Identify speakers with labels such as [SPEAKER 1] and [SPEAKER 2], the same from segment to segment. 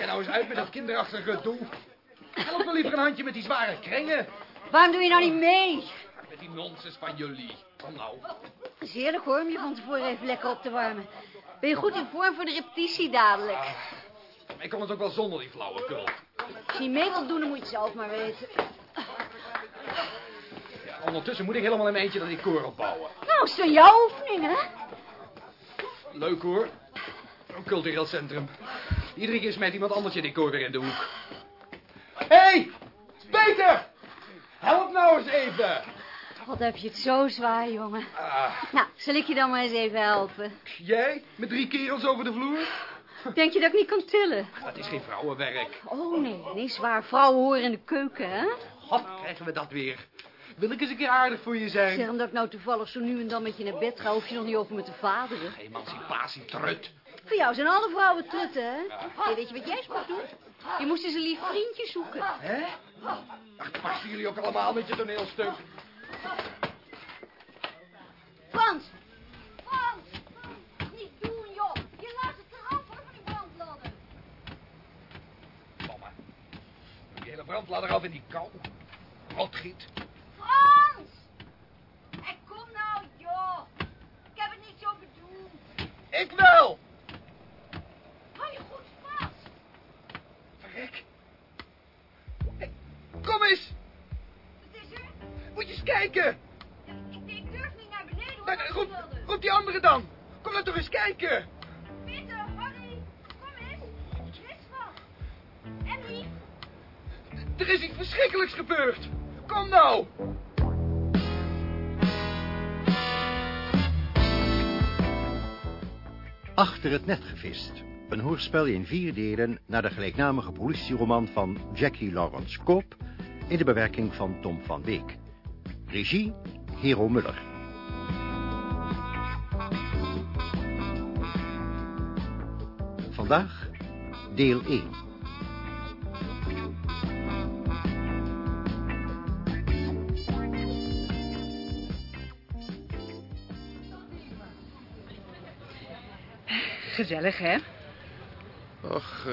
[SPEAKER 1] Schijn nou eens uit met dat kinderachtige doel. Help me liever een handje met die zware kringen.
[SPEAKER 2] Waarom doe je nou niet mee?
[SPEAKER 1] Met die nonsens van jullie. Kom nou.
[SPEAKER 2] Het is heerlijk hoor, om je van tevoren even lekker op te warmen. Ben je goed in vorm voor de repetitie dadelijk?
[SPEAKER 1] Ik kon het ook wel zonder die flauwekul.
[SPEAKER 2] Als je niet mee wilt doen, dan moet je het zelf maar weten.
[SPEAKER 1] Ja, ondertussen moet ik helemaal in mijn eentje dat die koor opbouwen.
[SPEAKER 2] Nou, is dan jouw oefening, hè?
[SPEAKER 1] Leuk hoor. Een cultureel centrum. Iedere keer smijt iemand anders je decor weer in de hoek. Hé, hey, Peter! Help nou eens even.
[SPEAKER 2] Wat heb je het zo zwaar, jongen.
[SPEAKER 1] Ah,
[SPEAKER 2] Nou, zal ik je dan maar eens even helpen?
[SPEAKER 1] jij? Met drie kerels over de vloer?
[SPEAKER 2] Denk je dat ik niet kan tillen?
[SPEAKER 1] Dat is geen vrouwenwerk.
[SPEAKER 2] Oh, nee, nee, zwaar. Vrouwen horen in de keuken, hè?
[SPEAKER 1] God, krijgen we dat weer. Wil ik eens een keer aardig voor je zijn?
[SPEAKER 2] Zeg, omdat ik nou toevallig zo nu en dan met je naar bed ga... hoef je nog niet over me te vaderen.
[SPEAKER 1] Emancipatie, trut.
[SPEAKER 2] Voor jou zijn alle vrouwen trutten, hè? Hey, weet je wat jij eens moet doen? Je moest eens een lief vriendje zoeken.
[SPEAKER 1] Hè? Ach, passen jullie ook allemaal met je toneelstuk?
[SPEAKER 2] Frans! Frans! Niet doen, joh! Je laat het eraf hoor, van die brandladder.
[SPEAKER 1] Mama. Die hele brandladder af in die kou. Rotgiet. Roep die andere dan. Kom dan toch eens kijken.
[SPEAKER 2] Peter, Harry, kom eens. Niks van. Emmy,
[SPEAKER 1] Er is iets verschrikkelijks gebeurd. Kom nou.
[SPEAKER 3] Achter het net gevist. Een hoorspel in vier delen naar de gelijknamige politieroman van Jackie Lawrence Koop... in de bewerking van Tom van Beek. Regie Hero Muller. Vandaag deel 1.
[SPEAKER 4] Gezellig, hè?
[SPEAKER 5] Ach, eh,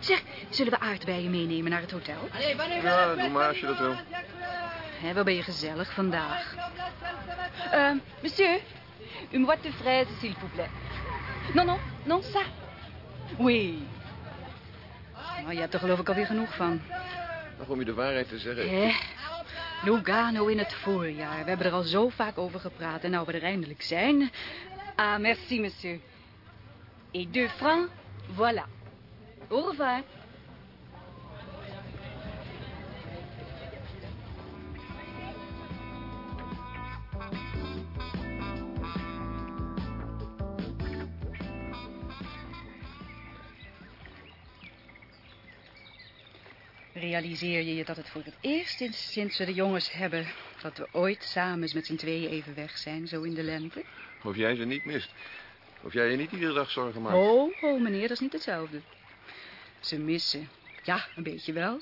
[SPEAKER 4] Zeg, zullen we aardbeien meenemen naar het hotel?
[SPEAKER 5] ja, doe maar als je dat wil.
[SPEAKER 4] Ben je gezellig vandaag. Euh, monsieur, une boîte de fraises, s'il vous plaît. Non, non, non, ça. Oui. Nou, je hebt er geloof ik alweer genoeg van.
[SPEAKER 5] Ach, om je de waarheid te zeggen.
[SPEAKER 4] Hè? Lugano in het voorjaar. We hebben er al zo vaak over gepraat. En nou we er eindelijk zijn... Ah, merci, monsieur. Et deux francs, voilà. Au revoir. Realiseer je je dat het voor het eerst sinds, we de jongens hebben... dat we ooit samen eens met z'n tweeën even weg zijn, zo in de lente?
[SPEAKER 5] Of jij ze niet mist. Of jij je niet iedere dag zorgen maakt.
[SPEAKER 4] Oh, oh, meneer, dat is niet hetzelfde. Ze missen. Ja, een beetje wel.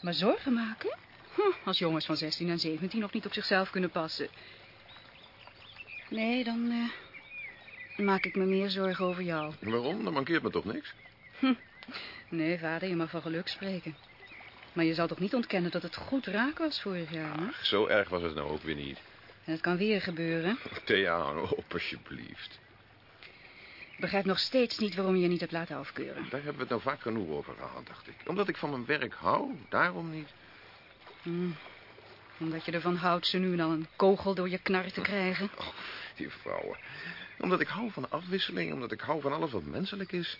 [SPEAKER 4] Maar zorgen maken? Hm, als jongens van 16 en 17 nog niet op zichzelf kunnen passen. Nee, dan eh, maak ik me meer zorgen over jou.
[SPEAKER 5] Waarom? Dan mankeert me toch niks?
[SPEAKER 4] Nee, vader, je mag van geluk spreken. Maar je zal toch niet ontkennen dat het goed raak was vorig jaar, hè?
[SPEAKER 5] Ach, zo erg was het nou ook weer niet.
[SPEAKER 4] En het kan weer gebeuren.
[SPEAKER 5] Thea, op alsjeblieft.
[SPEAKER 4] Ik begrijp nog steeds niet waarom je je niet hebt laten afkeuren.
[SPEAKER 5] Daar hebben we het nou vaak genoeg over gehad, dacht ik. Omdat ik van mijn werk hou, daarom niet.
[SPEAKER 4] Hm, Omdat je ervan houdt ze nu en dan een kogel door je knar te krijgen.
[SPEAKER 5] Oh, die vrouwen. Omdat ik hou van afwisseling, omdat ik hou van alles wat menselijk is.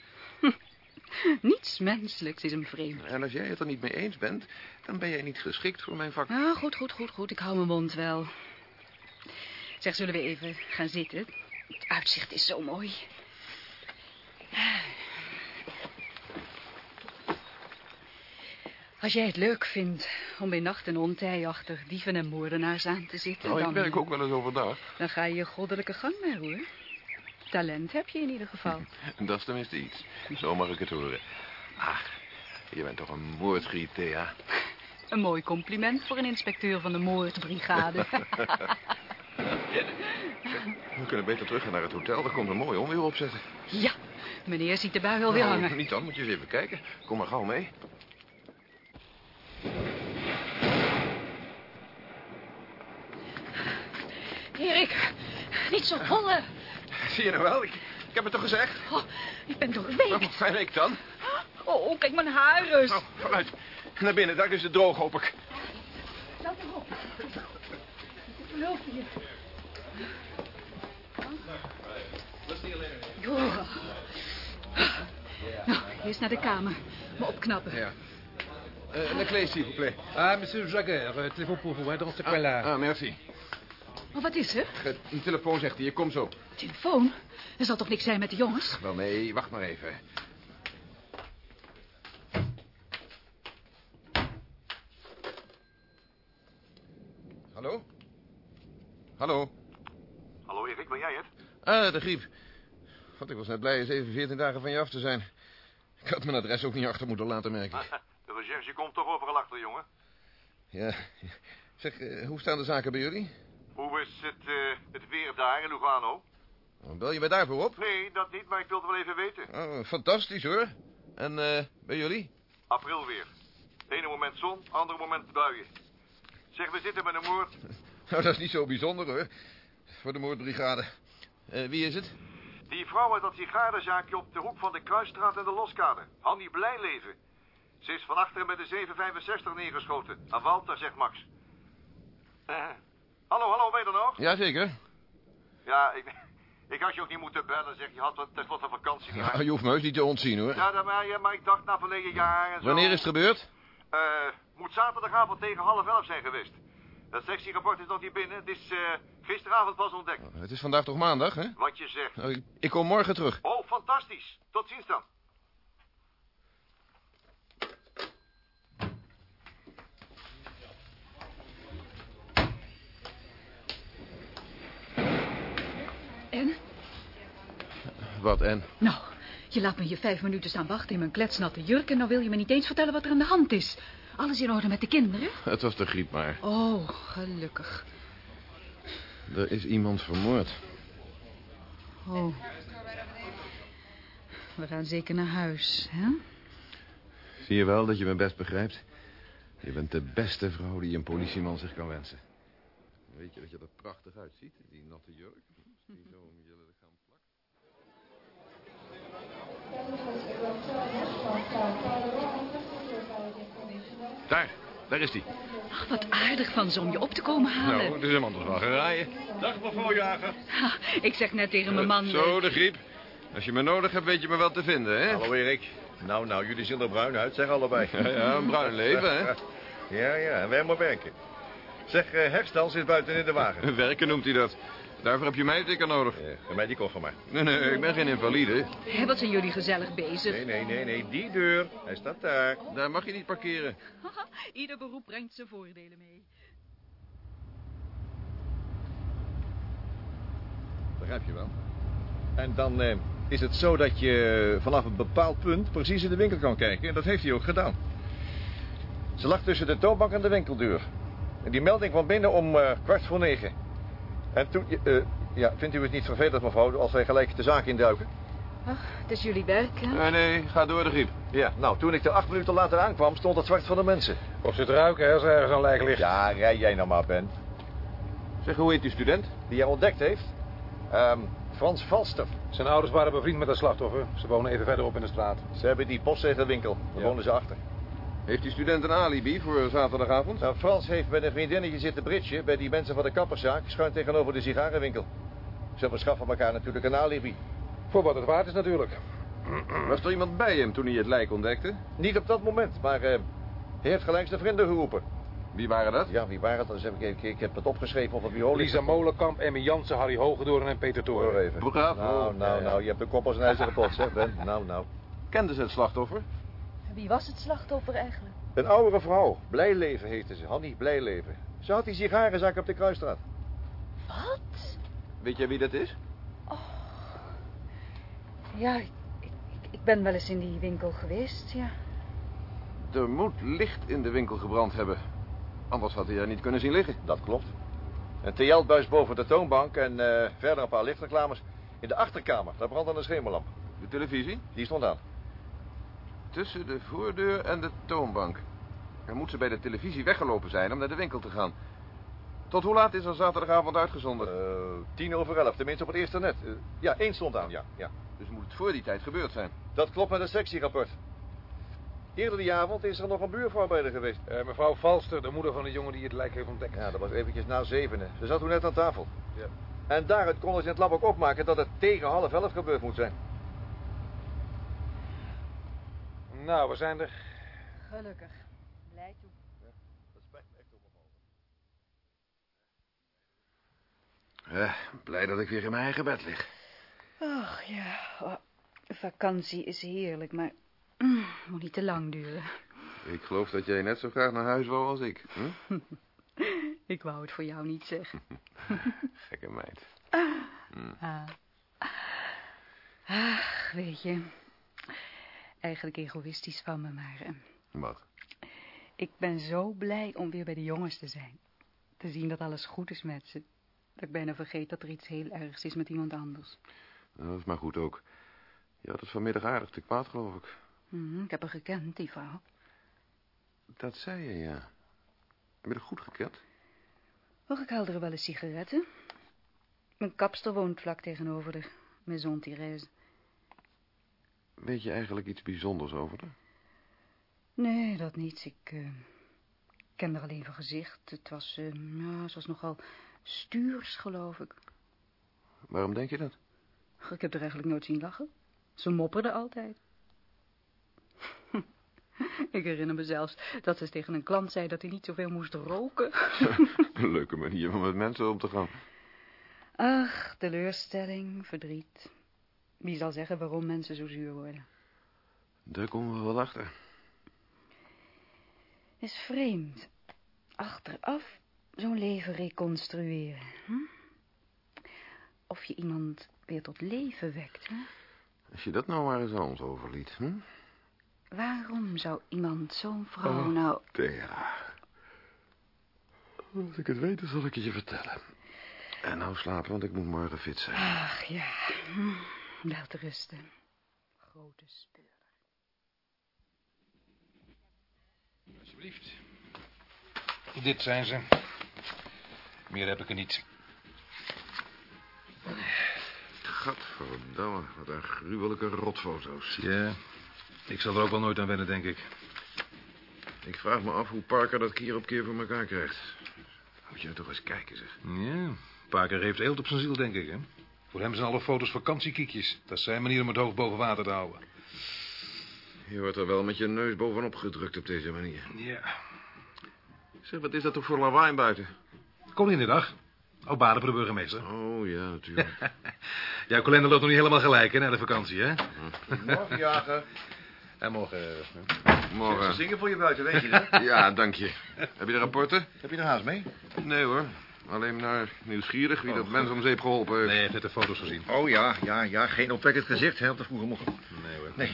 [SPEAKER 4] Niets menselijks is hem vreemd.
[SPEAKER 5] En als jij het er niet mee eens bent, dan ben jij niet geschikt voor mijn vak.
[SPEAKER 4] Ah, goed, goed, goed, goed. Ik hou mijn mond wel. Zeg, zullen we even gaan zitten? Het uitzicht is zo mooi. Als jij het leuk vindt om bij nacht en ontij achter dieven en moordenaars aan te zitten...
[SPEAKER 5] Nou, ik
[SPEAKER 4] dan,
[SPEAKER 5] werk ook wel eens overdag.
[SPEAKER 4] dan ga je je goddelijke gang mee, hoor. Talent heb je in ieder geval.
[SPEAKER 5] Dat is tenminste iets. Zo mag ik het horen. Ach, je bent toch een moordgriet, Thea.
[SPEAKER 4] Een mooi compliment voor een inspecteur van de moordbrigade.
[SPEAKER 5] We kunnen beter teruggaan naar het hotel. Daar komt een mooi onweer opzetten.
[SPEAKER 4] ja, Meneer ziet de bui wel weer
[SPEAKER 5] Nou,
[SPEAKER 4] hangen.
[SPEAKER 5] Niet dan, moet je eens even kijken. Kom maar gauw mee.
[SPEAKER 4] Erik, niet zo hollen.
[SPEAKER 5] Zie je nou wel? Ik, ik heb het toch gezegd?
[SPEAKER 4] Oh, ik ben
[SPEAKER 5] Nou,
[SPEAKER 4] doorweekt.
[SPEAKER 5] fijn ik dan.
[SPEAKER 4] Oh, kijk mijn haar eens.
[SPEAKER 5] Nou, vooruit. Naar binnen, daar is het droog, hoop ik.
[SPEAKER 4] Laat hem op. Geloof je. Oh. Nou, eerst naar de kamer. Me opknappen.
[SPEAKER 5] Ja. Uh, een clé, s'il vous plaît.
[SPEAKER 1] Ah, monsieur Jagger, euh, téléphone pour vous, hein, dans ce coin-là.
[SPEAKER 5] Ah, merci.
[SPEAKER 4] Maar wat is er?
[SPEAKER 5] Eh, Een telefoon zegt hij, kom zo.
[SPEAKER 4] Telefoon? Er zal toch niks zijn met de jongens?
[SPEAKER 5] Wel nee, wacht maar even. Hallo? Hallo?
[SPEAKER 6] Hallo Erik, ben jij het?
[SPEAKER 5] Ah, de griep. God, ik was net blij eens even 14 dagen van je af te zijn. Ik had mijn adres ook niet achter moeten laten merken.
[SPEAKER 6] De recherche komt toch overal achter, jongen.
[SPEAKER 5] Ja. Zeg, eh, hoe staan de zaken bij jullie?
[SPEAKER 6] Hoe is het, eh, het weer daar in Lugano?
[SPEAKER 5] Bel je mij daarvoor op?
[SPEAKER 6] Nee, dat niet, maar ik wilde wel even weten.
[SPEAKER 5] Oh, fantastisch hoor. En eh, bij jullie?
[SPEAKER 6] April weer. Ene moment zon, andere moment buien. Zeg, we zitten met een moord.
[SPEAKER 5] Nou, dat is niet zo bijzonder hoor. Voor de moordbrigade. Eh, wie is het?
[SPEAKER 6] Die vrouw uit dat sigarenzaakje op de hoek van de Kruisstraat en de Loskade. Hanny Blijleven. Ze is van achteren met de 765 neergeschoten. Aan Walter, zegt Max. hallo, hallo, ben je er nog?
[SPEAKER 5] Jazeker.
[SPEAKER 6] Ja, ik, ik had je ook niet moeten bellen, zeg. Je had wat tenslotte vakantie.
[SPEAKER 5] Ja, je hoeft me heus niet te ontzien hoor.
[SPEAKER 6] Ja, maar, ja, maar ik dacht na verleden jaar en zo...
[SPEAKER 5] Wanneer is het gebeurd?
[SPEAKER 6] Eh, moet zaterdagavond tegen half elf zijn geweest. Dat sectierapport is nog niet binnen. Het is eh, gisteravond pas ontdekt.
[SPEAKER 5] Het is vandaag toch maandag, hè?
[SPEAKER 6] Wat je zegt.
[SPEAKER 5] Ik, ik kom morgen terug.
[SPEAKER 6] Oh, fantastisch. Tot ziens dan.
[SPEAKER 4] En?
[SPEAKER 5] Wat en?
[SPEAKER 4] Nou, je laat me hier vijf minuten staan wachten in mijn kletsnatte jurk... en dan wil je me niet eens vertellen wat er aan de hand is. Alles in orde met de kinderen?
[SPEAKER 5] Het was de griep maar.
[SPEAKER 4] Oh, gelukkig.
[SPEAKER 5] Er is iemand vermoord.
[SPEAKER 4] Oh. We gaan zeker naar huis, hè?
[SPEAKER 5] Zie je wel dat je me best begrijpt? Je bent de beste vrouw die een politieman zich kan wensen. Weet je dat je er prachtig uitziet, die natte jurk? Die zo om je lichaam plakt. Daar, daar is hij.
[SPEAKER 4] Ach, wat aardig van ze om je op te komen halen.
[SPEAKER 5] Nou, het is hem anders wel geraaien.
[SPEAKER 6] Dag mevrouw Jager.
[SPEAKER 4] Ha, ik zeg net tegen mijn man...
[SPEAKER 5] Zo,
[SPEAKER 4] eh,
[SPEAKER 5] de griep. Als je me nodig hebt, weet je me wel te vinden, hè?
[SPEAKER 7] Hallo Erik. Nou, nou, jullie zien er bruin uit, zeg allebei.
[SPEAKER 5] Ja, ja, een bruin leven, hè?
[SPEAKER 7] Ja, ja, en wij maar werken. Zeg, eh Herstal zit buiten in de wagen.
[SPEAKER 5] Werken noemt hij dat. Daarvoor heb je mij zeker nodig.
[SPEAKER 7] Geef mij die koffer maar.
[SPEAKER 5] Nee, nee, ik ben geen invalide.
[SPEAKER 4] Wat zijn jullie gezellig bezig.
[SPEAKER 7] Nee, nee, nee, nee, die deur. Hij staat daar.
[SPEAKER 5] Daar mag je niet parkeren.
[SPEAKER 4] Haha, Ieder beroep brengt zijn voordelen mee.
[SPEAKER 7] Begrijp je wel. En dan eh, is het zo dat je vanaf een bepaald punt precies in de winkel kan kijken. En dat heeft hij ook gedaan. Ze lag tussen de toonbank en de winkeldeur. En die melding kwam binnen om eh, kwart voor negen. En toen... eh, ja, vindt u het niet vervelend, mevrouw, als wij gelijk de zaak induiken?
[SPEAKER 4] Ach, het is jullie werk, hè?
[SPEAKER 5] Nee, nee, ga door de griep.
[SPEAKER 7] Ja, nou, toen ik er acht minuten later aankwam, stond het zwart voor de mensen.
[SPEAKER 8] Of ze het ruiken, hè, als er ergens een lijk ligt.
[SPEAKER 7] Ja, rij jij nou maar, Ben.
[SPEAKER 5] Zeg, hoe heet die student?
[SPEAKER 7] Die jij ontdekt heeft? Ehm, Frans Valster.
[SPEAKER 8] Zijn ouders waren bevriend met het slachtoffer. Ze wonen even verderop in de straat.
[SPEAKER 7] Ze hebben die postzegelwinkel. Daar
[SPEAKER 8] Ja.
[SPEAKER 7] wonen ze achter.
[SPEAKER 5] Heeft die student een alibi voor zaterdagavond?
[SPEAKER 7] Nou, Frans heeft met een vriendinnetje zitten britje bij die mensen van de kapperszaak, schuin tegenover de sigarenwinkel. Ze verschaffen elkaar natuurlijk een alibi.
[SPEAKER 8] Voor wat het waard is natuurlijk.
[SPEAKER 5] Was er iemand bij hem toen hij het lijk ontdekte?
[SPEAKER 7] Niet op dat moment, maar eh, hij heeft gelijk zijn vrienden geroepen.
[SPEAKER 5] Wie waren dat?
[SPEAKER 7] Ja, wie waren dat? Dus heb ik, ik, ik heb het opgeschreven op het bureau.
[SPEAKER 8] Lisa Molenkamp, Emmy Jansen, Harry Hogedoorn en Peter
[SPEAKER 7] Hoor
[SPEAKER 8] Toren.
[SPEAKER 7] even.
[SPEAKER 5] Bravo.
[SPEAKER 7] Nou, nou, nou, je hebt de kop als een ijzeren pot, zeg Ben. Nou, nou.
[SPEAKER 5] Kenden ze het slachtoffer?
[SPEAKER 4] Wie was het slachtoffer eigenlijk?
[SPEAKER 7] Een oudere vrouw, Blijleven heette ze, Hannie Blijleven. Ze had die sigarenzaak op de Kruisstraat.
[SPEAKER 4] Wat?
[SPEAKER 5] Weet jij wie dat is?
[SPEAKER 4] Ja, ik, ik, ik ben wel eens in die winkel geweest, ja.
[SPEAKER 5] Er moet licht in de winkel gebrand hebben. Anders had hij er niet kunnen zien liggen.
[SPEAKER 7] Dat klopt. Een TL-buis boven de toonbank en eh, verder een paar lichtreclames. In de achterkamer, daar brandde een schemerlamp.
[SPEAKER 5] De televisie?
[SPEAKER 7] Die stond aan.
[SPEAKER 5] Tussen de voordeur en de toonbank. Dan moet ze bij de televisie weggelopen zijn om naar de winkel te gaan. Tot hoe laat is er zaterdagavond uitgezonden?
[SPEAKER 7] Eh, tien over elf, tenminste op het eerste net. Eh, ja, één stond aan, ja, ja.
[SPEAKER 5] Dus moet het voor die tijd gebeurd zijn.
[SPEAKER 7] Dat klopt met het sectierapport. Eerder die avond is er nog een buurvrouw geweest.
[SPEAKER 8] Eh, mevrouw Valster, de moeder van de jongen die het lijk heeft ontdekt.
[SPEAKER 7] Ja, dat was eventjes na zevenen. Ze zat toen net aan tafel.
[SPEAKER 8] Ja.
[SPEAKER 7] En daaruit konden ze in het lab ook opmaken dat het tegen half elf gebeurd moet zijn.
[SPEAKER 8] Nou, we zijn er.
[SPEAKER 4] Gelukkig. Blij toe.
[SPEAKER 7] Dat spijt me echt op
[SPEAKER 5] Eh, blij dat ik weer in mijn eigen bed lig.
[SPEAKER 4] Ach ja, oh, vakantie is heerlijk, maar mm, moet niet te lang duren.
[SPEAKER 5] Ik geloof dat jij net zo graag naar huis wou als ik. Hm?
[SPEAKER 4] Ik wou het voor jou niet zeggen.
[SPEAKER 5] Gekke meid.
[SPEAKER 4] Ah. Ach, weet je, eigenlijk egoïstisch van me, maar eh,
[SPEAKER 5] Wat?
[SPEAKER 4] ik ben zo blij om weer bij de jongens te zijn. Te zien dat alles goed is met ze. Dat ik bijna vergeet dat er iets heel ergs is met iemand anders.
[SPEAKER 5] Dat is maar goed ook. Je had het vanmiddag aardig te kwaad, geloof ik.
[SPEAKER 4] Mhm, ik heb haar gekend, die vrouw.
[SPEAKER 5] Dat zei je, ja. Heb je er goed gekend?
[SPEAKER 4] Och, ik haalde er wel eens sigaretten. Mijn kapster woont vlak tegenover de Maison Thérèse.
[SPEAKER 5] Weet je eigenlijk iets bijzonders over haar?
[SPEAKER 4] Nee, dat niet. Ik eh, ken haar alleen van gezicht. Het was, eh, ja, ze was nogal stuurs, geloof ik.
[SPEAKER 5] Waarom denk je dat?
[SPEAKER 4] Ik heb er eigenlijk nooit zien lachen. Ze mopperde altijd. ik herinner me zelfs dat ze tegen een klant zei dat hij niet zoveel moest roken.
[SPEAKER 5] Een leuke manier om met mensen om te gaan.
[SPEAKER 4] Ach, teleurstelling, verdriet. Wie zal zeggen waarom mensen zo zuur worden?
[SPEAKER 5] Daar komen we wel achter.
[SPEAKER 4] Is vreemd. Achteraf zo'n leven reconstrueren. Hm? Of je iemand weer tot leven wekt, hè?
[SPEAKER 5] Als je dat nou maar eens aan ons overliet, hm?
[SPEAKER 4] Waarom zou iemand zo'n vrouw
[SPEAKER 5] Oh.
[SPEAKER 4] nou...
[SPEAKER 5] Thea. Als ik het weet, dan zal ik het je vertellen. En nou slapen, want ik moet morgen fit zijn.
[SPEAKER 4] Ach ja, hm, wel te rusten. Grote speur.
[SPEAKER 8] Alsjeblieft. Dit zijn ze. Meer heb ik er niet.
[SPEAKER 5] Gadverdamme, wat een gruwelijke rotfoto's.
[SPEAKER 8] Ja, ik zal er ook wel nooit aan wennen, denk ik.
[SPEAKER 5] Ik vraag me af hoe Parker dat keer op keer voor elkaar krijgt. Moet je er toch eens kijken, zeg.
[SPEAKER 8] Ja, Parker heeft eelt op zijn ziel, denk ik, hè. Voor hem zijn alle foto's vakantiekiekjes. Dat is zijn manier om het hoofd boven water te houden.
[SPEAKER 5] Je wordt er wel met je neus bovenop gedrukt op deze manier.
[SPEAKER 8] Ja.
[SPEAKER 5] Zeg, wat is dat toch voor lawaai buiten?
[SPEAKER 8] Koninginnedag. Oh, baden voor de burgemeester.
[SPEAKER 5] Oh, ja, natuurlijk.
[SPEAKER 8] Jouw kalender loopt nog niet helemaal gelijk, hè, na de vakantie, hè?
[SPEAKER 7] Morgen, jager.
[SPEAKER 8] En morgen...
[SPEAKER 7] Ze
[SPEAKER 5] Morgen.
[SPEAKER 7] zingen voor je buiten, weet je dat?
[SPEAKER 5] Ja, dank je. Heb je de rapporten?
[SPEAKER 7] Heb je er haast mee?
[SPEAKER 5] Nee hoor. Alleen maar nieuwsgierig wie dat mens om zeep geholpen heeft.
[SPEAKER 8] Nee, heeft net de foto's gezien.
[SPEAKER 7] Oh ja, ja, ja. Geen opwekkend gezicht, hè, op de vroege morgen.
[SPEAKER 8] Nee, hoor.
[SPEAKER 7] Nee.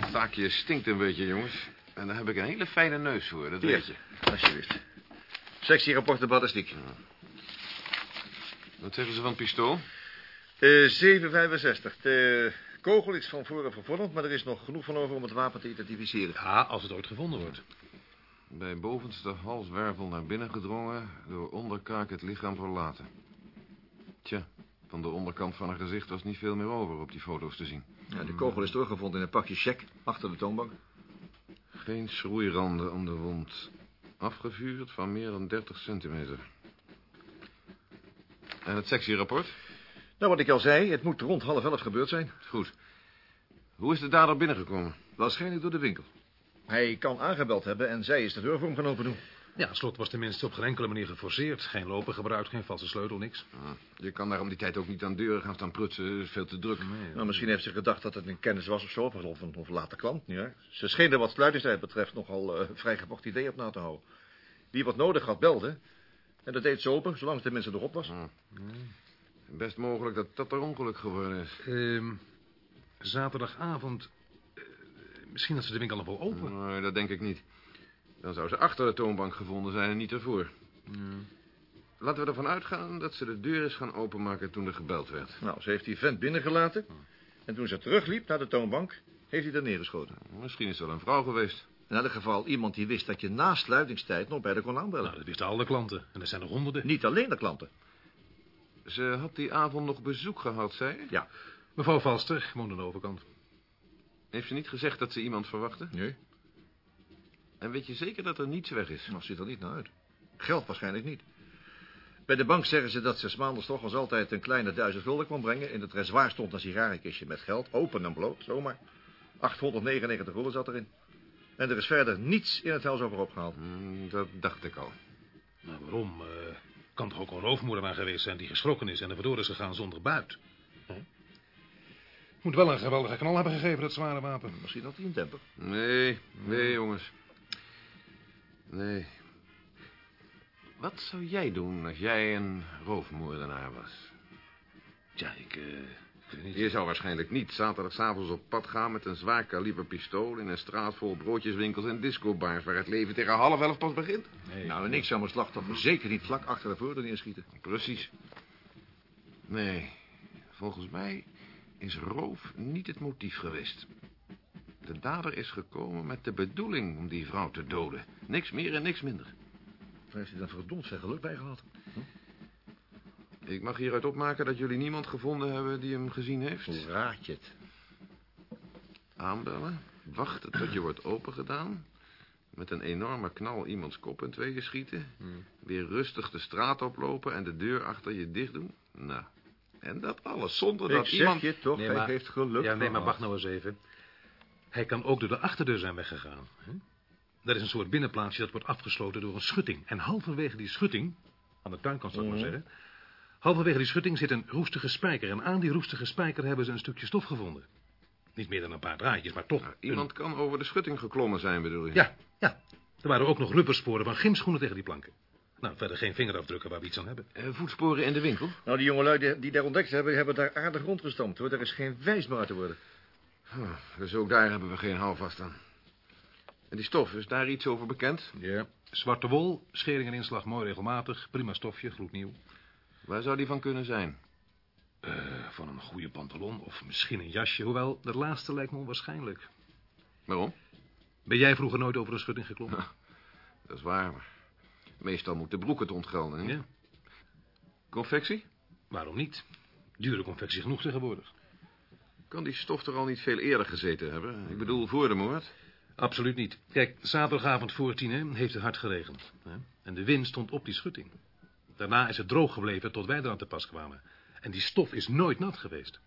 [SPEAKER 5] Het taakje stinkt een beetje, jongens. En daar heb ik een hele fijne neus voor, dat
[SPEAKER 7] Hier.
[SPEAKER 5] weet je.
[SPEAKER 7] Alsjeblieft. Sectierapporten balistiek.
[SPEAKER 5] Wat zeggen ze van het pistool?
[SPEAKER 7] Eh 765. De kogel is van voren vervormd, maar er is nog genoeg van over om het wapen te identificeren.
[SPEAKER 8] Ja, als het ooit gevonden wordt.
[SPEAKER 5] Bij bovenste halswervel naar binnen gedrongen, door onderkaak het lichaam verlaten. Tja, van de onderkant van haar gezicht was niet veel meer over op die foto's te zien.
[SPEAKER 7] Ja, de kogel is teruggevonden in een pakje check achter de toonbank.
[SPEAKER 5] Geen schroeiranden om de wond. Afgevuurd van meer dan 30 centimeter. En het sectierapport?
[SPEAKER 7] Nou, wat ik al zei, het moet rond half elf gebeurd zijn.
[SPEAKER 5] Goed. Hoe is de dader binnengekomen?
[SPEAKER 7] Waarschijnlijk door de winkel. Hij kan aangebeld hebben en zij is de deur voor hem gaan open doen.
[SPEAKER 8] Ja, het slot was tenminste op geen enkele manier geforceerd. Geen lopen gebruikt, geen valse sleutel, niks.
[SPEAKER 5] Ah, je kan daar om die tijd ook niet aan deuren gaan staan prutsen. Dat is veel te druk.
[SPEAKER 7] Nou, misschien heeft ze gedacht dat het een kennis was of zo, of een, of een later klant. Ja. Ze scheen er wat sluitingstijd betreft nogal eh vrij gevocht idee op na te houden. Wie wat nodig had, belde. En dat deed ze open, zolang het tenminste erop was.
[SPEAKER 5] Ah. Best mogelijk dat dat er ongeluk geworden is.
[SPEAKER 8] Ehm, zaterdagavond... misschien dat ze de winkel nog wel open.
[SPEAKER 5] Nee, dat denk ik niet. Dan zou ze achter de toonbank gevonden zijn en niet ervoor. Laten we ervan uitgaan dat ze de deur is gaan openmaken toen er gebeld werd.
[SPEAKER 7] Nou, ze heeft die vent binnengelaten. En toen ze terugliep naar de toonbank, heeft hij er neergeschoten.
[SPEAKER 5] Misschien is het wel een vrouw geweest.
[SPEAKER 7] In elk geval iemand die wist dat je na sluitingstijd nog bij de kon aanbellen.
[SPEAKER 8] Nou, dat wisten al de klanten. En er zijn er honderden.
[SPEAKER 7] Niet alleen de klanten.
[SPEAKER 5] Ze had die avond nog bezoek gehad, zei je?
[SPEAKER 7] Ja.
[SPEAKER 8] Mevrouw Valster woont aan de overkant.
[SPEAKER 5] Heeft ze niet gezegd dat ze iemand verwachtte?
[SPEAKER 7] Nee.
[SPEAKER 5] En weet je zeker dat er niets weg is?
[SPEAKER 7] Nou, ziet er niet naar uit. Geld waarschijnlijk niet. Bij de bank zeggen ze dat ze 's maandels toch als altijd een kleine duizend gulden kwam brengen. In het reservoir stond een sigarenkistje met geld, open en bloot, zomaar. 899 gulden zat erin. En er is verder niets in het huis over opgehaald.
[SPEAKER 5] Hmm, dat dacht ik al.
[SPEAKER 8] Nou, waarom? Eh, kan toch ook een roofmoordenaar geweest zijn die geschrokken is en er vandoor is gegaan zonder buit? Hè? Moet wel een geweldige knal hebben gegeven, dat zware wapen.
[SPEAKER 7] Misschien had hij een temper.
[SPEAKER 5] Nee, nee, jongens. Nee. Wat zou jij doen als jij een roofmoordenaar was?
[SPEAKER 8] Ja, ik, eh, ik weet niet.
[SPEAKER 5] Je zou waarschijnlijk niet zaterdagavond op pad gaan met een zwaar kaliber pistool... in een straat vol broodjeswinkels en discobars... waar het leven tegen half elf pas begint.
[SPEAKER 8] Nee.
[SPEAKER 7] Nou, en ik zou mijn slachtoffer zeker niet vlak achter de voordeur neerschieten.
[SPEAKER 5] Precies. Nee, volgens mij is roof niet het motief geweest. De dader is gekomen met de bedoeling om die vrouw te doden. Niks meer en niks minder.
[SPEAKER 7] Daar heeft hij dan verdomd zijn geluk bij gehad.
[SPEAKER 5] Ik mag hieruit opmaken dat jullie niemand gevonden hebben die hem gezien heeft.
[SPEAKER 7] Hoe raad je het?
[SPEAKER 5] Aanbellen, wachten tot je wordt opengedaan... met een enorme knal iemands kop in tweeën schieten... weer rustig de straat oplopen en de deur achter je dicht doen. Nou, en dat alles zonder
[SPEAKER 7] Ik
[SPEAKER 5] dat
[SPEAKER 7] zeg
[SPEAKER 5] iemand...
[SPEAKER 7] je toch,
[SPEAKER 8] Nee,
[SPEAKER 7] hij
[SPEAKER 8] maar-
[SPEAKER 7] heeft geluk
[SPEAKER 8] Ja, nee, maar wacht nou eens even. Hij kan ook door de achterdeur zijn weggegaan. Hè? Dat is een soort binnenplaatsje dat wordt afgesloten door een schutting. En halverwege die schutting, aan de tuinkant zou ik maar
[SPEAKER 7] Mhm.
[SPEAKER 8] zeggen... halverwege die schutting zit een roestige spijker. En aan die roestige spijker hebben ze een stukje stof gevonden. Niet meer dan een paar draadjes, maar toch...
[SPEAKER 5] Nou,
[SPEAKER 8] een-
[SPEAKER 5] iemand kan over de schutting geklommen zijn, bedoel je?
[SPEAKER 8] Ja, ja. Er waren ook nog rubbersporen van gymschoenen tegen die planken. Nou, verder geen vingerafdrukken waar we iets aan hebben.
[SPEAKER 5] Eh, voetsporen in de winkel?
[SPEAKER 7] Nou, die jongelui die, die daar ontdekt hebben, hebben daar aardig rondgestampt, hoor. Daar is geen wijs meer uit te worden.
[SPEAKER 5] Oh, dus ook daar hebben we geen houvast aan. En die stof, is daar iets over bekend?
[SPEAKER 8] Ja. Zwarte wol, schering en inslag mooi regelmatig. Prima stofje, gloednieuw.
[SPEAKER 5] Waar zou die van kunnen zijn?
[SPEAKER 8] Eh, van een goede pantalon of misschien een jasje. Hoewel, dat laatste lijkt me onwaarschijnlijk.
[SPEAKER 5] Waarom?
[SPEAKER 8] Ben jij vroeger nooit over een schutting geklommen?
[SPEAKER 5] Dat is waar, maar meestal moet de broek het ontgelden. hè?
[SPEAKER 8] Ja.
[SPEAKER 5] Confectie?
[SPEAKER 8] Waarom niet? Dure confectie genoeg tegenwoordig.
[SPEAKER 5] Kan die stof er al niet veel eerder gezeten hebben? Ik bedoel, voor de moord?
[SPEAKER 8] Absoluut niet. Kijk, zaterdagavond voor tien hè, heeft het hard geregend. Hè? En de wind stond op die schutting. Daarna is het droog gebleven tot wij eraan te pas kwamen. En die stof is nooit nat geweest.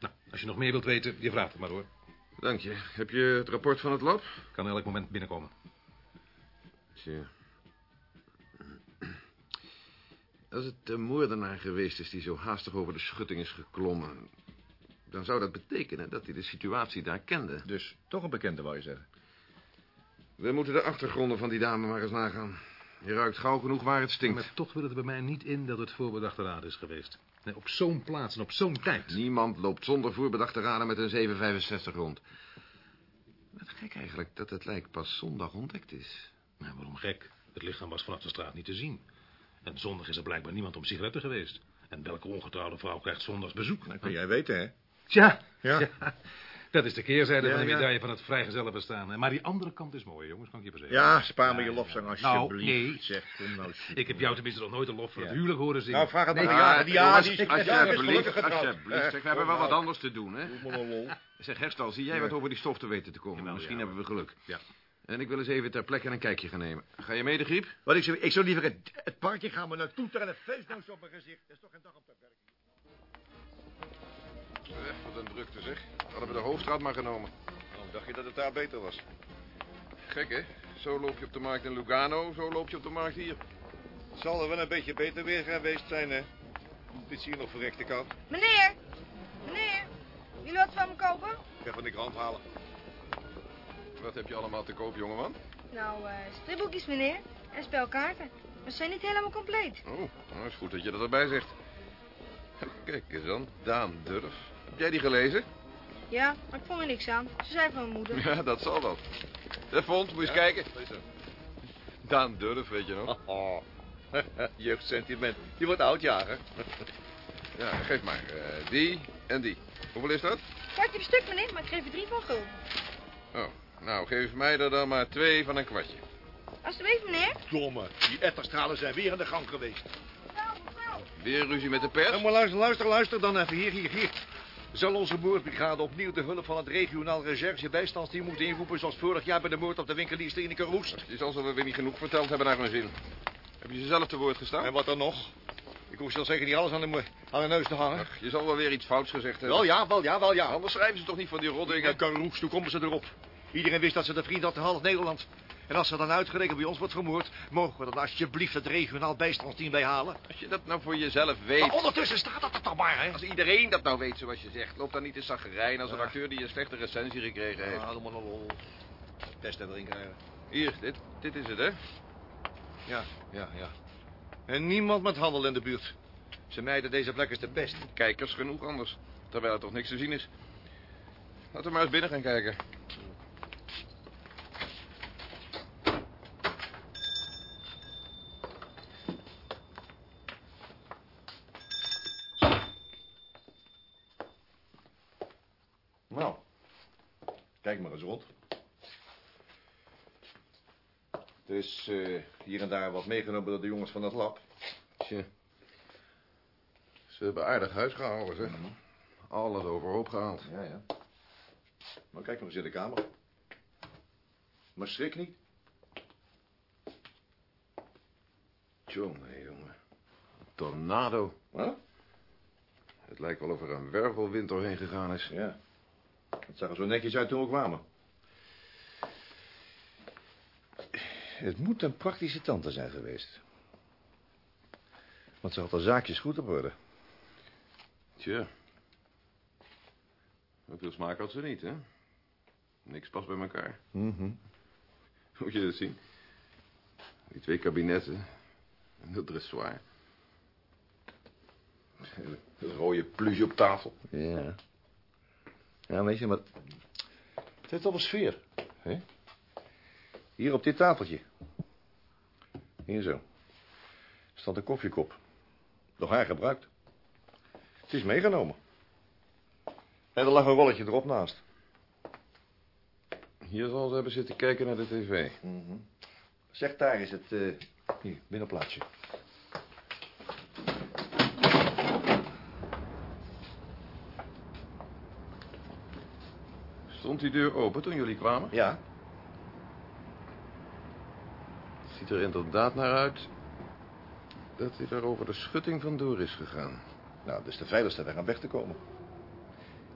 [SPEAKER 8] Nou, als je nog meer wilt weten, je vraagt het maar hoor.
[SPEAKER 5] Dank je. Heb je het rapport van het lab?
[SPEAKER 8] Kan elk moment binnenkomen.
[SPEAKER 5] Tja. Als het de moordenaar geweest is die zo haastig over de schutting is geklommen... dan zou dat betekenen dat hij de situatie daar kende.
[SPEAKER 7] Dus toch een bekende, wou je zeggen.
[SPEAKER 5] We moeten de achtergronden van die dame maar eens nagaan. Je ruikt gauw genoeg waar het stinkt.
[SPEAKER 8] Maar toch wil het bij mij niet in dat het voorbedachte raad is geweest. Nee, op zo'n plaats en op zo'n tijd.
[SPEAKER 5] Niemand loopt zonder voorbedachte raden met een 765 rond. Wat gek eigenlijk dat het lijk pas zondag ontdekt is.
[SPEAKER 8] Nou, waarom gek? Het lichaam was vanaf de straat niet te zien. En zondag is er blijkbaar niemand om sigaretten geweest. En welke ongetrouwde vrouw krijgt zondags bezoek?
[SPEAKER 7] Dat kun jij weten, hè?
[SPEAKER 8] Tja,
[SPEAKER 7] Ja.
[SPEAKER 8] ja. Dat is de keerzijde
[SPEAKER 7] Ja,
[SPEAKER 8] van de
[SPEAKER 7] ja.
[SPEAKER 8] medaille van het vrijgezellen bestaan. Maar die andere kant is mooi, jongens, kan ik je verzekeren.
[SPEAKER 7] Ja, spaar me
[SPEAKER 8] Ja,
[SPEAKER 7] je
[SPEAKER 8] ja.
[SPEAKER 7] lofzang
[SPEAKER 8] Nou,
[SPEAKER 7] alsjeblieft.
[SPEAKER 8] nee.
[SPEAKER 7] Zeg, kom nou.
[SPEAKER 8] Ik heb jou tenminste nog nooit een lof voor het
[SPEAKER 7] Ja.
[SPEAKER 8] huwelijk horen zingen.
[SPEAKER 7] Nou, vraag het maar
[SPEAKER 8] Nee,
[SPEAKER 7] aan
[SPEAKER 8] ja,
[SPEAKER 7] Jaren. Die Jaren, die
[SPEAKER 5] Alsjeblieft, alsjeblieft.
[SPEAKER 7] Eh,
[SPEAKER 5] Zeg, we hebben wel wat anders te doen, hè?
[SPEAKER 7] Doe maar een lol.
[SPEAKER 5] Zeg, Herstal, zie jij wat over die stof te weten te komen? Misschien
[SPEAKER 8] ja.
[SPEAKER 5] hebben we geluk.
[SPEAKER 8] Ja.
[SPEAKER 5] En ik wil eens even ter plekke een kijkje gaan nemen. Ga je mee, de griep?
[SPEAKER 7] Wat ik zou, ik zou liever het, het parkje gaan, maar naar toeter en een feestneus op mijn gezicht. Dat is toch geen dag op te werken.
[SPEAKER 5] Zeg, wat een drukte, zeg. Hadden we de hoofdstraat maar genomen.
[SPEAKER 7] Waarom dacht je dat het daar beter was?
[SPEAKER 5] Gek, hè? Zo loop je op de markt in Lugano, zo loop je op de markt hier.
[SPEAKER 7] Het zal er wel een beetje beter weer geweest zijn, hè? Dit zie je nog verrekte koud.
[SPEAKER 2] Meneer, meneer, jullie wat van me kopen?
[SPEAKER 7] Ik ga van die krant halen.
[SPEAKER 5] Wat heb je allemaal te koop, jongeman?
[SPEAKER 2] Nou, eh stripboekjes meneer, en spelkaarten. Maar ze zijn niet helemaal compleet.
[SPEAKER 5] Oh, nou is goed dat je dat erbij zegt. Kijk eens dan, Daan Durf. Heb jij die gelezen?
[SPEAKER 2] Ja, maar ik vond er niks aan. Ze zei van mijn moeder.
[SPEAKER 5] Ja, dat zal wel. De fond, moet je eens kijken. Daan Durf, weet je nog?
[SPEAKER 7] Oh, jeugdsentiment. Je wordt oudjager.
[SPEAKER 5] Ja, geef maar. eh, die, En die. Hoeveel is dat?
[SPEAKER 9] Kwartje per stuk, meneer, maar ik geef er drie van gulden.
[SPEAKER 5] Oh, nou, geef mij er dan maar twee van een kwartje.
[SPEAKER 9] Alsjeblieft, meneer.
[SPEAKER 7] Domme, die etterstralen zijn weer aan de gang geweest.
[SPEAKER 5] Weer ruzie met de pers?
[SPEAKER 7] Eh, maar luister, luister, luister dan even. Hier, hier, hier. Zal onze moordbrigade opnieuw de hulp van het regionaal recherche bijstandsteam moeten inroepen... zoals vorig jaar bij de moord op de winkelierster Ineke Roest?
[SPEAKER 5] Je zal ze weer niet genoeg verteld hebben naar hun zin. Heb je ze zelf te woord gestaan?
[SPEAKER 7] En wat dan nog? Ik hoef zelfs zeker niet alles aan de, aan de neus te hangen.
[SPEAKER 5] Ach, je zal wel weer iets fouts gezegd hebben.
[SPEAKER 7] Wel ja, wel ja, wel ja.
[SPEAKER 5] Anders schrijven ze toch niet van die roddingen?
[SPEAKER 7] Ineke Roest, hoe komen ze erop? Iedereen wist dat ze de vriend had van half Nederland. En als ze dan uitgerekend bij ons wordt vermoord... mogen we dan alsjeblieft het regionaal bijstandsteam bijhalen?
[SPEAKER 5] Als je dat nou voor jezelf weet...
[SPEAKER 7] Maar ondertussen staat dat er toch maar, hè?
[SPEAKER 5] Als iedereen dat nou weet zoals je zegt... loopt dan niet de zaggerijn als een acteur die een slechte recensie gekregen heeft.
[SPEAKER 7] Ja, allemaal lol. Best erin krijgen.
[SPEAKER 5] Hier, dit, dit is het, hè?
[SPEAKER 7] Ja, ja, ja. En niemand met handel in de buurt. Ze mijden deze plek is de best.
[SPEAKER 5] Kijkers genoeg anders. Terwijl er toch niks te zien is. Laten we maar eens binnen gaan kijken.
[SPEAKER 7] Nou, kijk maar eens rond. Er is eh, hier en daar wat meegenomen door de jongens van het lab.
[SPEAKER 5] Tje. Ze hebben aardig huis gehouden, zeg. Alles overhoop gehaald.
[SPEAKER 7] Ja, ja. Maar kijk nog eens in de kamer. Maar schrik niet.
[SPEAKER 5] Jongen, jongen. Tornado.
[SPEAKER 7] Huh?
[SPEAKER 5] Het lijkt wel of er een wervelwind doorheen gegaan is.
[SPEAKER 7] Ja. Het zag er zo netjes uit toen we kwamen. Het moet een praktische tante zijn geweest. Want ze had haar zaakjes goed op orde.
[SPEAKER 5] Tja. Veel smaak had ze niet, hè? Niks past bij elkaar.
[SPEAKER 7] Mhm.
[SPEAKER 5] Moet je dat zien? Die twee kabinetten. En dat dressoir. Dat rode pluche op tafel.
[SPEAKER 7] Ja. Ja, weet je, maar... Het heeft toch een sfeer, hè? Hier op dit tafeltje. Hier zo. Staat een koffiekop. Nog haar gebruikt. Het is meegenomen. En er lag een rolletje erop naast.
[SPEAKER 5] Hier zal ze hebben zitten kijken naar de tv.
[SPEAKER 7] Zeg, daar is het... eh hier, binnenplaatsje.
[SPEAKER 5] Stond die deur open toen jullie kwamen?
[SPEAKER 7] Ja.
[SPEAKER 5] Het ziet er inderdaad naar uit... dat hij daar over de schutting vandoor is gegaan.
[SPEAKER 7] Nou, dat is de veiligste weg om weg te komen.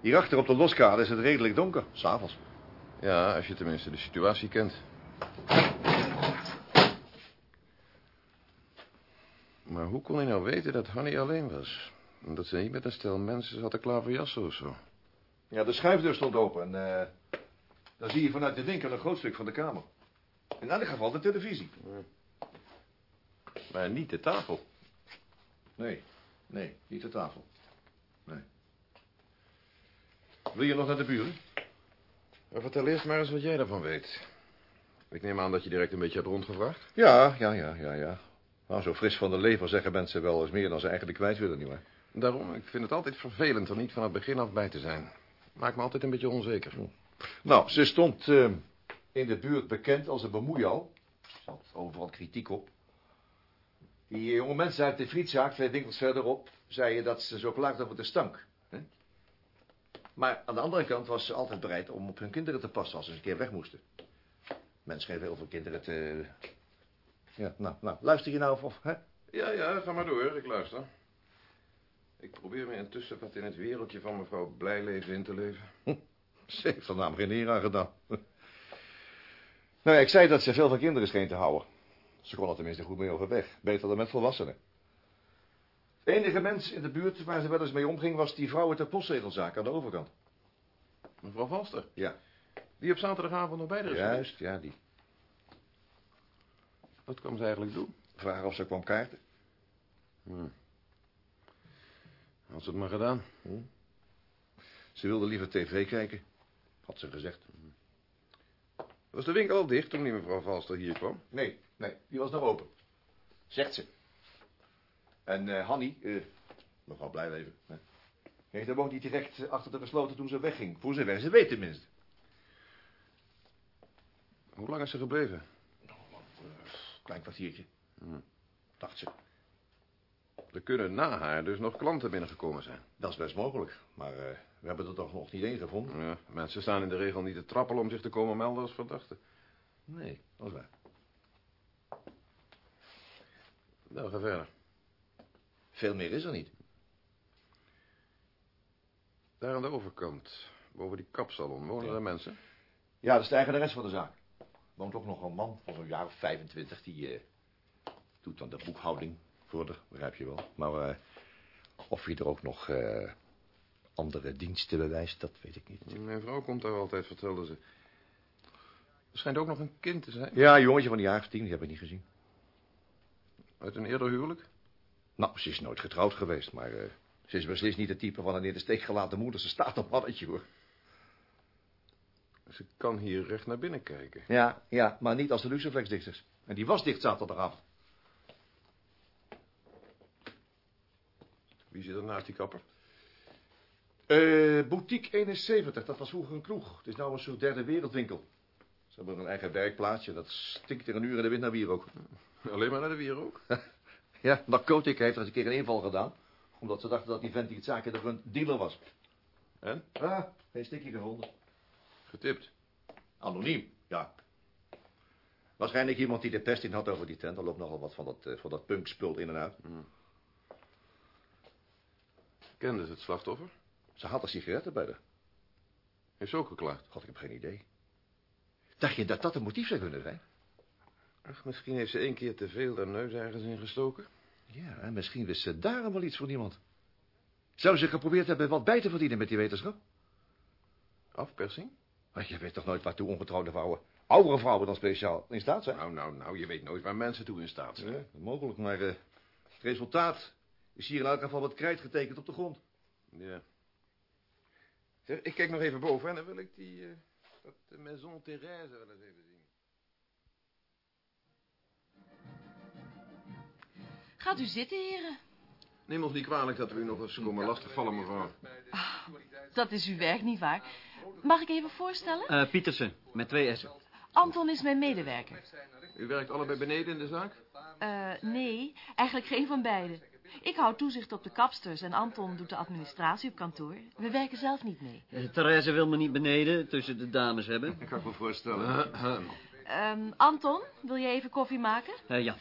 [SPEAKER 7] Hierachter op de loskade is het redelijk donker, s'avonds.
[SPEAKER 5] Ja, als je tenminste de situatie kent. Maar hoe kon hij nou weten dat Hanny alleen was? Omdat ze niet met een stel mensen zat te klaverjassen of zo.
[SPEAKER 7] Ja, de schuifdeur stond open en eh, dan zie je vanuit de winkel een groot stuk van de kamer. In elk geval de televisie.
[SPEAKER 5] Maar niet de tafel.
[SPEAKER 7] Nee, nee, niet de tafel. Nee. Wil je nog naar de buren?
[SPEAKER 5] Maar vertel eerst maar eens wat jij daarvan weet. Ik neem aan dat je direct een beetje hebt rondgevraagd.
[SPEAKER 7] Ja, ja, ja, ja, ja. Nou, zo fris van de lever zeggen mensen wel eens meer dan ze eigenlijk kwijt willen, nietwaar?
[SPEAKER 5] Daarom, ik vind het altijd vervelend er niet van het begin af bij te zijn. Maakt me altijd een beetje onzeker.
[SPEAKER 7] Nou, ze stond eh, in de buurt bekend als een bemoeial. Ze had overal kritiek op. Die jonge mensen uit de frietzaak, twee winkels verderop, zeiden dat ze zo klaagden over de stank. Hè? Maar aan de andere kant was ze altijd bereid om op hun kinderen te passen als ze eens een keer weg moesten. Mensen geven heel veel kinderen te... Ja, nou, nou, luister je nou of... of hè?
[SPEAKER 5] Ja, ja, ga maar door, ik luister. Ik probeer me intussen wat in het wereldje van mevrouw Blijleven in te leven.
[SPEAKER 7] Ze heeft er namelijk geen eer aan gedaan. nou, ik zei dat ze veel van kinderen scheen te houden. Ze kon er tenminste goed mee overweg. Beter dan met volwassenen. Het enige mens in de buurt waar ze wel eens mee omging... was die vrouw uit de postzegelzaak aan de overkant.
[SPEAKER 5] Mevrouw Valster,
[SPEAKER 7] Ja,
[SPEAKER 5] die op zaterdagavond nog bij is
[SPEAKER 7] juist. Ja, die.
[SPEAKER 5] Wat kwam ze eigenlijk doen?
[SPEAKER 7] Vragen of ze kwam kaarten.
[SPEAKER 5] Had ze het maar gedaan.
[SPEAKER 7] Ze wilde liever tv kijken. Had ze gezegd.
[SPEAKER 5] Was de winkel al dicht toen die mevrouw Valster hier kwam?
[SPEAKER 7] Nee, nee, die was nog open. Zegt ze. En eh Hanny, eh, mevrouw Blijleven, hè, Nee, hij woont niet direct achter de gesloten toen ze wegging. Voor zover ze weet tenminste.
[SPEAKER 5] Hoe lang is ze gebleven?
[SPEAKER 7] Klein kwartiertje.
[SPEAKER 5] Hm.
[SPEAKER 7] Dacht ze.
[SPEAKER 5] Er kunnen na haar dus nog klanten binnengekomen zijn.
[SPEAKER 7] Dat is best mogelijk. Maar eh, we hebben er toch nog niet één gevonden.
[SPEAKER 5] Ja, mensen staan in de regel niet te trappelen om zich te komen melden als verdachten.
[SPEAKER 7] Nee, dat is waar.
[SPEAKER 5] Nou, ga verder.
[SPEAKER 7] Veel meer is er niet.
[SPEAKER 5] Daar aan de overkant, boven die kapsalon, wonen
[SPEAKER 7] Ja.
[SPEAKER 5] er mensen?
[SPEAKER 7] Ja, dat is de eigenares van de zaak. Woont ook nog een man van zo'n jaar of 25. Die eh, doet dan de boekhouding voor de, begrijp je wel. Maar eh, of hij er ook nog eh, andere diensten bewijst, dat weet ik niet.
[SPEAKER 5] Mijn vrouw komt daar altijd, vertelde ze. Er schijnt ook nog een kind te zijn.
[SPEAKER 7] Ja, een jongetje van een jaar of tien, die heb ik niet gezien.
[SPEAKER 5] Uit een eerder huwelijk?
[SPEAKER 7] Nou, ze is nooit getrouwd geweest, maar eh, ze is beslist niet het type van een in de steek gelaten moeder. Ze staat op mannetje, hoor.
[SPEAKER 5] Ze kan hier recht naar binnen kijken.
[SPEAKER 7] Ja, ja, maar niet als de Luciflex dicht is. En die was dicht zaterdagavond.
[SPEAKER 5] Wie zit er naast die kapper?
[SPEAKER 7] Eh, Boutique 71, dat was vroeger een kroeg. Het is nou een soort derde wereldwinkel. Ze hebben een eigen werkplaatsje, dat stinkt er een uur in de wind naar bier ook.
[SPEAKER 5] Alleen maar naar de wierook?
[SPEAKER 7] Ja, Narcotic heeft er eens een keer een inval gedaan. Omdat ze dachten dat die vent die het zaken er een dealer was.
[SPEAKER 5] En?
[SPEAKER 7] Ah, geen stikje gevonden.
[SPEAKER 5] Getipt.
[SPEAKER 7] Anoniem, ja. Waarschijnlijk iemand die de pest in had over die tent. Er loopt nogal wat van dat, eh, van dat punkspul in en uit.
[SPEAKER 5] Kende ze het slachtoffer?
[SPEAKER 7] Ze had er sigaretten bij haar.
[SPEAKER 5] Heeft ze ook geklaagd?
[SPEAKER 7] God, ik heb geen idee. Dacht je dat dat een motief zou kunnen zijn?
[SPEAKER 5] Ach, misschien heeft ze één keer te veel haar neus ergens ingestoken.
[SPEAKER 7] Ja, en misschien wist ze daarom wel iets voor niemand. Zou ze geprobeerd hebben wat bij te verdienen met die wetenschap?
[SPEAKER 5] Afpersing?
[SPEAKER 7] Maar je weet toch nooit waartoe ongetrouwde vrouwen, oudere vrouwen dan speciaal, in staat zijn?
[SPEAKER 5] Nou, nou, nou, je weet nooit waar mensen toe in staat zijn.
[SPEAKER 7] Ja, mogelijk, maar eh, het resultaat is hier in elk geval wat krijt getekend op de grond.
[SPEAKER 5] Ja. Zeg, ik kijk nog even boven en dan wil ik die, eh, dat de Maison Thérèse wel eens even zien.
[SPEAKER 10] Gaat u zitten, heren.
[SPEAKER 5] Neem ons niet kwalijk dat we u nog eens komen lastigvallen, mevrouw.
[SPEAKER 10] Dat is uw werk, nietwaar? Mag ik even voorstellen?
[SPEAKER 11] Eh, Pietersen, met twee S'en.
[SPEAKER 10] Anton is mijn medewerker.
[SPEAKER 5] U werkt allebei beneden in de zaak?
[SPEAKER 10] Eh, nee, eigenlijk geen van beiden. Ik hou toezicht op de kapsters en Anton doet de administratie op kantoor. We werken zelf niet mee.
[SPEAKER 11] Eh, Therese wil me niet beneden tussen de dames hebben.
[SPEAKER 7] Dat kan ik me voorstellen.
[SPEAKER 10] Ehm, Anton, wil je even koffie maken?
[SPEAKER 11] Eh, ja.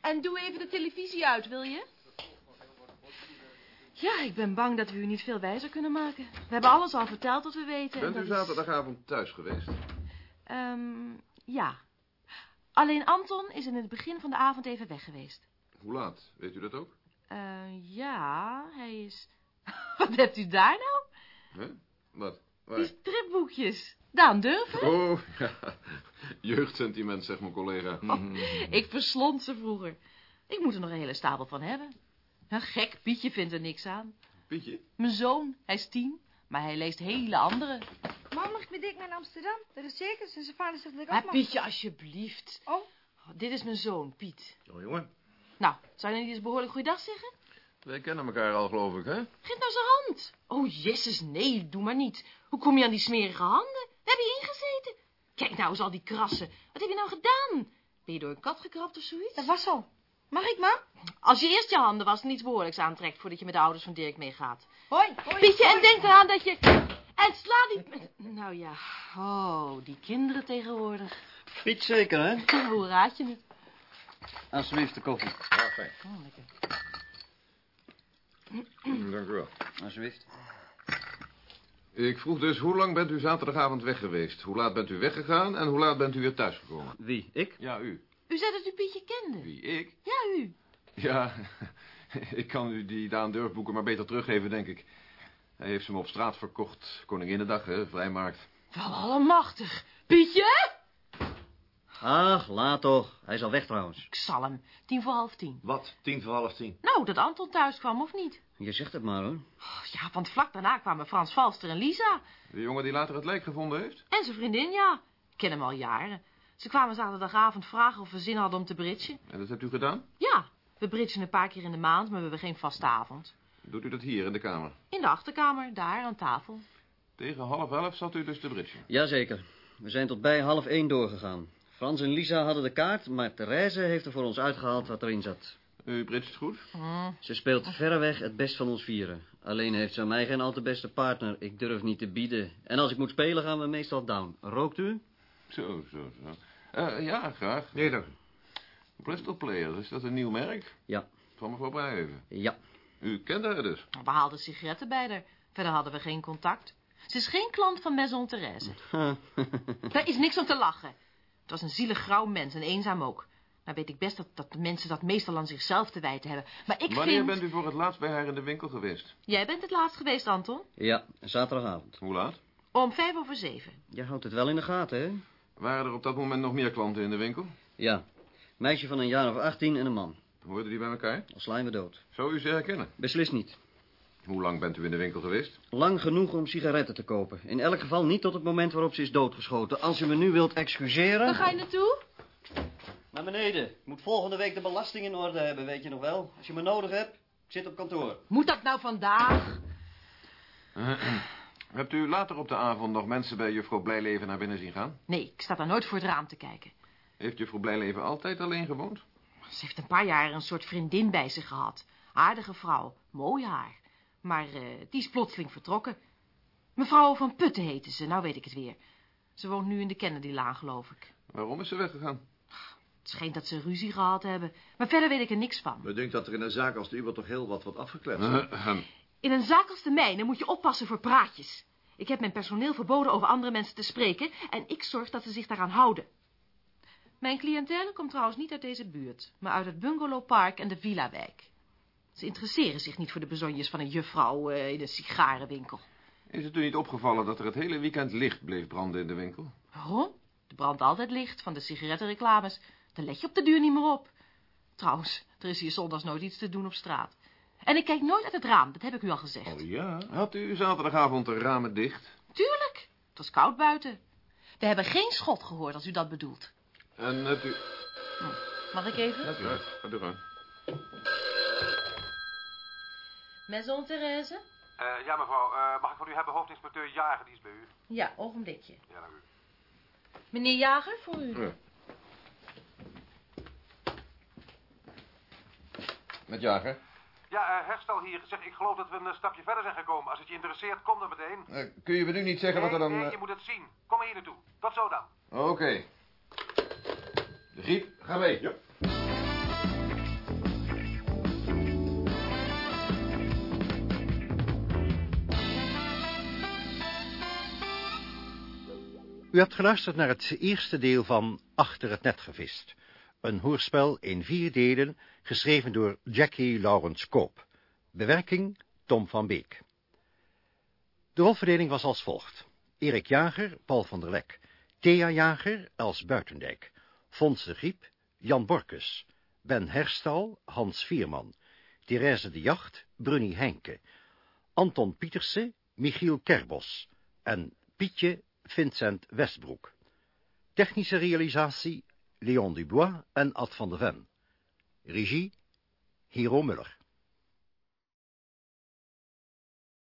[SPEAKER 10] En doe even de televisie uit, wil je? Ja, ik ben bang dat we u niet veel wijzer kunnen maken. We hebben alles al verteld wat we weten. en
[SPEAKER 5] Bent u
[SPEAKER 10] is-
[SPEAKER 5] zaterdagavond thuis geweest?
[SPEAKER 10] Ehm, ja. Alleen Anton is in het begin van de avond even weg geweest.
[SPEAKER 5] Hoe laat? Weet u dat ook?
[SPEAKER 10] Eh, ja, hij is... Wat hebt u daar nou?
[SPEAKER 5] Hè? Wat? Waar?
[SPEAKER 10] Die stripboekjes. Daan Durven?
[SPEAKER 5] Oh, ja. Jeugdsentiment, zegt mijn collega.
[SPEAKER 10] Ik verslond ze vroeger. Ik moet er nog een hele stapel van hebben. Een gek, Pietje vindt er niks aan.
[SPEAKER 5] Pietje?
[SPEAKER 10] Mijn zoon, hij is tien, maar hij leest hele andere.
[SPEAKER 9] Mam, mag ik met Dick naar Amsterdam? Dat is zeker, zijn vader zegt dat ik
[SPEAKER 10] Maar
[SPEAKER 9] ook mag.
[SPEAKER 10] Pietje, alsjeblieft.
[SPEAKER 9] Oh.
[SPEAKER 10] Oh, dit is mijn zoon, Piet.
[SPEAKER 7] Oh, jongen.
[SPEAKER 10] Nou, zou je niet eens behoorlijk goeiedag zeggen?
[SPEAKER 5] Wij kennen elkaar al, geloof ik, hè?
[SPEAKER 10] Geef nou zijn hand. Oh, jezus, nee, doe maar niet. Hoe kom je aan die smerige handen? Waar heb je ingezeten? Kijk nou eens al die krassen. Wat heb je nou gedaan? Ben je door een kat gekrapt of zoiets?
[SPEAKER 9] Dat was al. Mag ik, mam?
[SPEAKER 10] Als je eerst je handen was en iets behoorlijks aantrekt... voordat je met de ouders van Dirk meegaat.
[SPEAKER 9] Hoi, hoi.
[SPEAKER 10] Pietje, en denk eraan dat je... En sla die... Nou ja, oh, die kinderen tegenwoordig.
[SPEAKER 11] Piet zeker, hè?
[SPEAKER 10] Hoe raad je het?
[SPEAKER 11] Alsjeblieft de koffie.
[SPEAKER 7] Ja, fijn.
[SPEAKER 10] Oh, lekker.
[SPEAKER 7] Dank u wel.
[SPEAKER 11] Alsjeblieft.
[SPEAKER 5] Ik vroeg dus, hoe lang bent u zaterdagavond weg geweest? Hoe laat bent u weggegaan en hoe laat bent u weer thuisgekomen?
[SPEAKER 11] Wie? Ik?
[SPEAKER 5] Ja, u.
[SPEAKER 10] U zei dat u Pietje kende.
[SPEAKER 5] Wie, ik?
[SPEAKER 10] Ja, u.
[SPEAKER 5] Ja, ik kan u die Daan Durfboeken maar beter teruggeven, denk ik. Hij heeft ze me op straat verkocht. Koninginnedag, hè, vrijmarkt.
[SPEAKER 10] Wel allemachtig. Pietje?
[SPEAKER 11] Ach, laat toch. Hij is al weg trouwens.
[SPEAKER 10] Ik zal hem. Tien voor half tien.
[SPEAKER 7] Wat? Tien voor half tien.
[SPEAKER 10] Nou, dat Anton thuis kwam, of niet?
[SPEAKER 11] Je zegt het maar, hoor.
[SPEAKER 10] Oh, ja, want vlak daarna kwamen Frans Valster en Lisa.
[SPEAKER 5] De jongen die later het lijk gevonden heeft?
[SPEAKER 10] En zijn vriendin, ja. Ik ken hem al jaren. Ze kwamen zaterdagavond vragen of we zin hadden om te bridgen.
[SPEAKER 5] En dat hebt u gedaan?
[SPEAKER 10] Ja, we bridgen een paar keer in de maand, maar we hebben geen vaste avond.
[SPEAKER 5] Doet u dat hier in de kamer?
[SPEAKER 10] In de achterkamer, daar aan tafel.
[SPEAKER 5] Tegen half elf zat u dus te bridgen.
[SPEAKER 11] Jazeker. We zijn tot bij half één doorgegaan. Frans en Lisa hadden de kaart, maar Therese heeft er voor ons uitgehaald wat erin zat.
[SPEAKER 5] U bridgt goed?
[SPEAKER 11] Ze speelt verreweg het best van ons vieren. Alleen heeft ze aan mij geen al te beste partner. Ik durf niet te bieden. En als ik moet spelen gaan we meestal down. Rookt u?
[SPEAKER 5] Zo, zo, zo. Eh, ja, graag.
[SPEAKER 7] Nee, dank u.
[SPEAKER 5] Bristol Players, is dat een nieuw merk?
[SPEAKER 11] Ja.
[SPEAKER 5] Van mevrouw Blijven.
[SPEAKER 11] Ja.
[SPEAKER 5] U kent haar dus?
[SPEAKER 10] We haalden sigaretten bij haar. Verder hadden we geen contact. Ze is geen klant van Maison Therese. Daar is niks om te lachen. Het was een zielig grauw mens en eenzaam ook. Nou weet ik best dat, dat de mensen dat meestal aan zichzelf te wijten hebben. Maar ik
[SPEAKER 5] Wanneer
[SPEAKER 10] vind...
[SPEAKER 5] bent u voor het laatst bij haar in de winkel geweest?
[SPEAKER 10] Jij bent het laatst geweest, Anton?
[SPEAKER 11] Ja, zaterdagavond.
[SPEAKER 5] Hoe laat?
[SPEAKER 10] Om vijf over zeven.
[SPEAKER 11] Je houdt het wel in de gaten, hè?
[SPEAKER 5] Waren er op dat moment nog meer klanten in de winkel?
[SPEAKER 11] Ja. Meisje van een jaar of 18 en een man.
[SPEAKER 5] Hoorden die bij elkaar?
[SPEAKER 11] Al slaan we dood.
[SPEAKER 5] Zou u ze herkennen?
[SPEAKER 11] Beslist niet.
[SPEAKER 5] Hoe lang bent u in de winkel geweest?
[SPEAKER 11] Lang genoeg om sigaretten te kopen. In elk geval niet tot het moment waarop ze is doodgeschoten. Als u me nu wilt excuseren...
[SPEAKER 10] Waar ga je naartoe?
[SPEAKER 11] Naar beneden. Ik moet volgende week de belasting in orde hebben, weet je nog wel. Als je me nodig hebt, ik zit op kantoor.
[SPEAKER 10] Moet dat nou vandaag?
[SPEAKER 5] Hebt u later op de avond nog mensen bij juffrouw Blijleven naar binnen zien gaan?
[SPEAKER 10] Nee, ik sta daar nooit voor het raam te kijken.
[SPEAKER 5] Heeft juffrouw Blijleven altijd alleen gewoond?
[SPEAKER 10] Ze heeft een paar jaar een soort vriendin bij zich gehad. Aardige vrouw, mooi haar. Maar eh, die is plotseling vertrokken. Mevrouw van Putten heette ze, nou weet ik het weer. Ze woont nu in de Kennedylaan, geloof ik.
[SPEAKER 5] Waarom is ze weggegaan?
[SPEAKER 10] Het schijnt dat ze ruzie gehad hebben. Maar verder weet ik er niks van.
[SPEAKER 7] Denkt dat er in een zaak als de uwe toch heel wat wordt afgekletst?
[SPEAKER 10] In een zaak als de mijne moet je oppassen voor praatjes. Ik heb mijn personeel verboden over andere mensen te spreken... en ik zorg dat ze zich daaraan houden. Mijn cliëntele komt trouwens niet uit deze buurt... maar uit het bungalowpark en de villa-wijk. Ze interesseren zich niet voor de bezonjes van een juffrouw eh, in een sigarenwinkel.
[SPEAKER 5] Is het u niet opgevallen dat er het hele weekend licht bleef branden in de winkel?
[SPEAKER 10] Waarom? Er brandt altijd licht van de sigarettenreclames. Daar let je op de duur niet meer op. Trouwens, er is hier zondags nooit iets te doen op straat. En ik kijk nooit uit het raam, dat heb ik u al gezegd.
[SPEAKER 5] Oh ja? Had u zaterdagavond de ramen dicht?
[SPEAKER 10] Tuurlijk, het was koud buiten. We hebben geen schot gehoord als u dat bedoelt.
[SPEAKER 5] En hebt u...
[SPEAKER 10] Mag ik even?
[SPEAKER 5] Ja, ga door aan.
[SPEAKER 10] Maison Therese?
[SPEAKER 6] Eh, ja, mevrouw. Eh, mag ik van u hebben hoofdinspecteur Jager, die is bij u?
[SPEAKER 10] Ja, ogenblikje.
[SPEAKER 6] Ja, dank u.
[SPEAKER 10] Meneer Jager, voor u.
[SPEAKER 5] Ja. Met Jager?
[SPEAKER 6] Ja, eh, herstel hier. Zeg, ik geloof dat we een stapje verder zijn gekomen. Als het je interesseert, kom dan meteen.
[SPEAKER 5] Eh, kun je me nu niet zeggen wat er dan...
[SPEAKER 6] Nee,
[SPEAKER 5] eh,
[SPEAKER 6] je moet het zien. Kom maar hier naartoe. Tot zo dan.
[SPEAKER 5] Oké. De Griep, ga mee. Ja.
[SPEAKER 3] U hebt geluisterd naar het eerste deel van Achter het net gevist. Een hoorspel in vier delen, geschreven door Jackie Lawrence Koop. Bewerking Tom van Beek. De rolverdeling was als volgt. Erik Jager, Paul van der Lek. Thea Jager, Els Buitendijk. Fons de Griep, Jan Borkus. Ben Herstal, Hans Vierman. Therese de Jacht, Brunny Henke. Anton Pieterse, Michiel Kerbos. En Pietje Vincent Westbroek. Technische realisatie Leon Dubois en Ad van der Ven. Regie Hero Muller.